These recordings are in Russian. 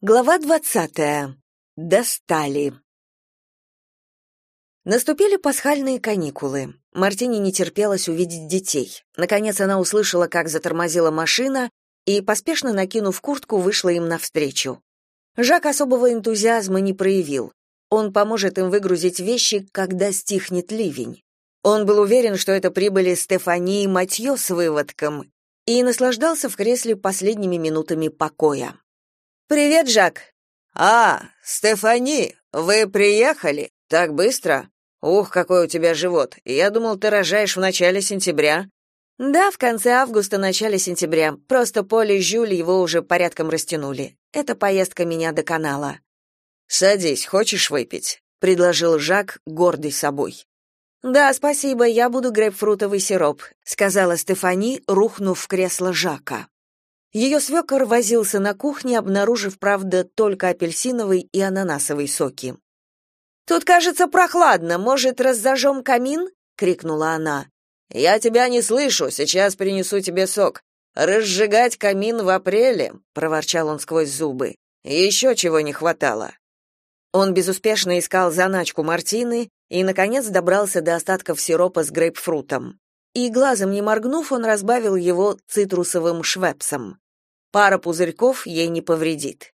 Глава двадцатая. Достали. Наступили пасхальные каникулы. Мартине не терпелось увидеть детей. Наконец она услышала, как затормозила машина, и, поспешно накинув куртку, вышла им навстречу. Жак особого энтузиазма не проявил. Он поможет им выгрузить вещи, когда стихнет ливень. Он был уверен, что это прибыли Стефани и Матьё с выводком, и наслаждался в кресле последними минутами покоя. «Привет, Жак!» «А, Стефани, вы приехали? Так быстро? Ух, какой у тебя живот! Я думал, ты рожаешь в начале сентября». «Да, в конце августа, начале сентября. Просто Поле и Жюль его уже порядком растянули. Эта поездка меня до канала». «Садись, хочешь выпить?» — предложил Жак, гордый собой. «Да, спасибо, я буду грейпфрутовый сироп», — сказала Стефани, рухнув в кресло Жака. Ее свекор возился на кухне, обнаружив, правда, только апельсиновый и ананасовый соки. «Тут, кажется, прохладно. Может, разожжем камин?» — крикнула она. «Я тебя не слышу. Сейчас принесу тебе сок. Разжигать камин в апреле?» — проворчал он сквозь зубы. «Еще чего не хватало». Он безуспешно искал заначку мартины и, наконец, добрался до остатков сиропа с грейпфрутом и, глазом не моргнув, он разбавил его цитрусовым швепсом. Пара пузырьков ей не повредит.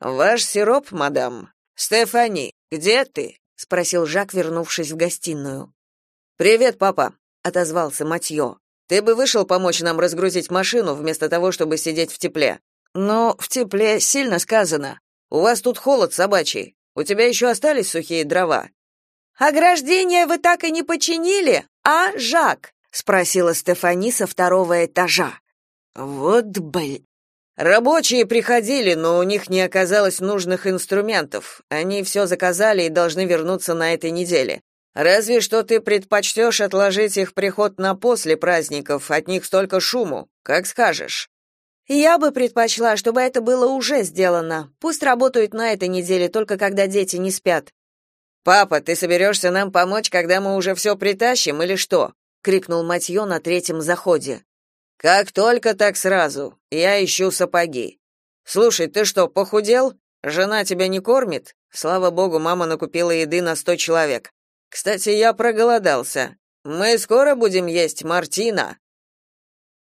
«Ваш сироп, мадам? Стефани, где ты?» — спросил Жак, вернувшись в гостиную. «Привет, папа», — отозвался Матьё. «Ты бы вышел помочь нам разгрузить машину, вместо того, чтобы сидеть в тепле». «Но в тепле сильно сказано. У вас тут холод собачий. У тебя еще остались сухие дрова». «Ограждение вы так и не починили, а, Жак?» спросила Стефани со второго этажа. Вот блин. Рабочие приходили, но у них не оказалось нужных инструментов. Они все заказали и должны вернуться на этой неделе. Разве что ты предпочтешь отложить их приход на после праздников, от них столько шуму. Как скажешь. Я бы предпочла, чтобы это было уже сделано. Пусть работают на этой неделе, только когда дети не спят. Папа, ты соберешься нам помочь, когда мы уже все притащим или что? крикнул Матьё на третьем заходе. Как только так сразу. Я ищу сапоги. Слушай, ты что, похудел? Жена тебя не кормит? Слава богу, мама накупила еды на сто человек. Кстати, я проголодался. Мы скоро будем есть Мартина.